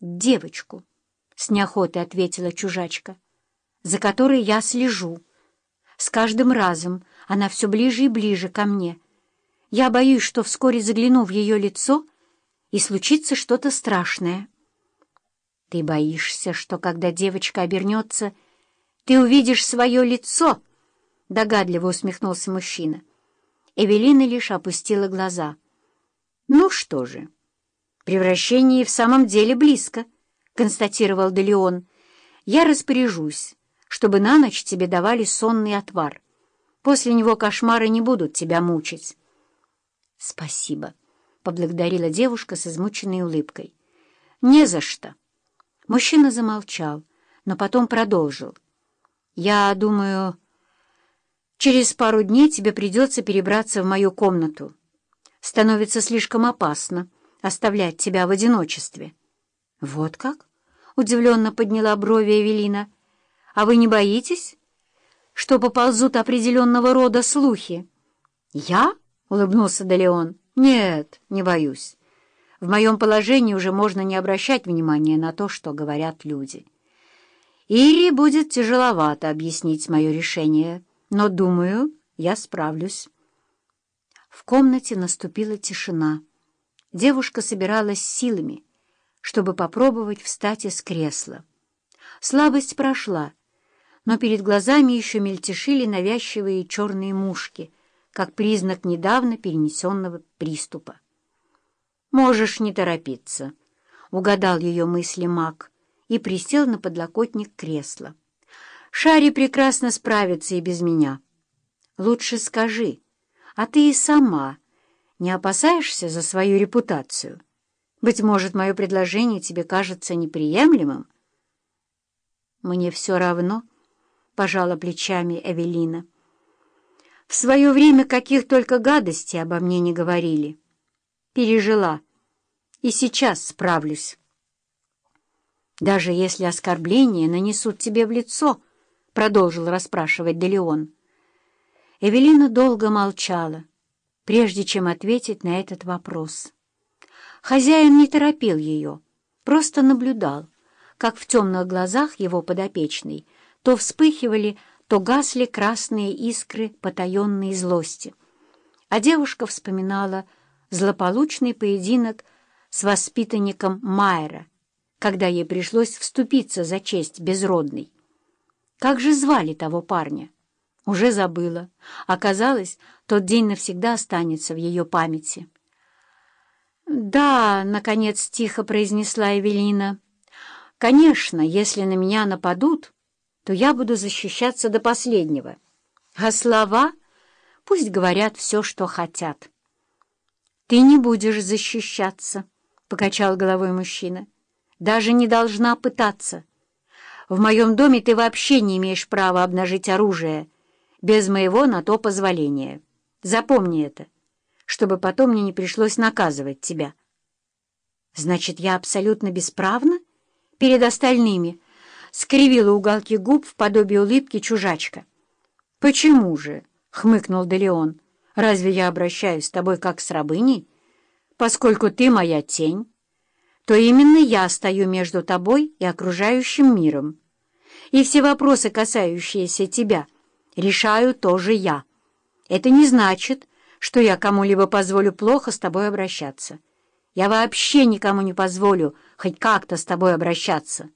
девочку, — с неохотой ответила чужачка, — за которой я слежу. С каждым разом она все ближе и ближе ко мне. Я боюсь, что вскоре загляну в ее лицо, и случится что-то страшное. Ты боишься, что, когда девочка обернется, ты увидишь свое лицо? — догадливо усмехнулся мужчина. Эвелина лишь опустила глаза. — Ну что же, превращение в самом деле близко, — констатировал Делеон. — Я распоряжусь, чтобы на ночь тебе давали сонный отвар. После него кошмары не будут тебя мучить. — Спасибо, — поблагодарила девушка с измученной улыбкой. — Не за что. Мужчина замолчал, но потом продолжил. «Я думаю, через пару дней тебе придется перебраться в мою комнату. Становится слишком опасно оставлять тебя в одиночестве». «Вот как?» — удивленно подняла брови Эвелина. «А вы не боитесь, что поползут определенного рода слухи?» «Я?» — улыбнулся Далеон. «Нет, не боюсь. В моем положении уже можно не обращать внимания на то, что говорят люди. Ире будет тяжеловато объяснить мое решение, но, думаю, я справлюсь. В комнате наступила тишина. Девушка собиралась силами, чтобы попробовать встать из кресла. Слабость прошла, но перед глазами еще мельтешили навязчивые черные мушки, как признак недавно перенесенного приступа. «Можешь не торопиться», — угадал ее мысли маг и присел на подлокотник кресла. «Шари прекрасно справится и без меня. Лучше скажи, а ты и сама не опасаешься за свою репутацию? Быть может, мое предложение тебе кажется неприемлемым?» «Мне все равно», — пожала плечами Эвелина. «В свое время каких только гадостей обо мне не говорили» пережила, и сейчас справлюсь. Даже если оскорбления нанесут тебе в лицо, — продолжил расспрашивать Делеон. Эвелина долго молчала, прежде чем ответить на этот вопрос. Хозяин не торопил ее, просто наблюдал, как в темных глазах его подопечной то вспыхивали, то гасли красные искры потаенной злости. А девушка вспоминала злополучный поединок с воспитанником Майера, когда ей пришлось вступиться за честь безродной. Как же звали того парня? Уже забыла. Оказалось, тот день навсегда останется в ее памяти. «Да», — наконец тихо произнесла Эвелина, — «конечно, если на меня нападут, то я буду защищаться до последнего. А слова пусть говорят все, что хотят». «Ты не будешь защищаться», — покачал головой мужчина. «Даже не должна пытаться. В моем доме ты вообще не имеешь права обнажить оружие без моего на то позволения. Запомни это, чтобы потом мне не пришлось наказывать тебя». «Значит, я абсолютно бесправна перед остальными?» — скривила уголки губ в подобие улыбки чужачка. «Почему же?» — хмыкнул Делеон. Разве я обращаюсь с тобой как с рабыней? Поскольку ты моя тень, то именно я стою между тобой и окружающим миром. И все вопросы, касающиеся тебя, решаю тоже я. Это не значит, что я кому-либо позволю плохо с тобой обращаться. Я вообще никому не позволю хоть как-то с тобой обращаться».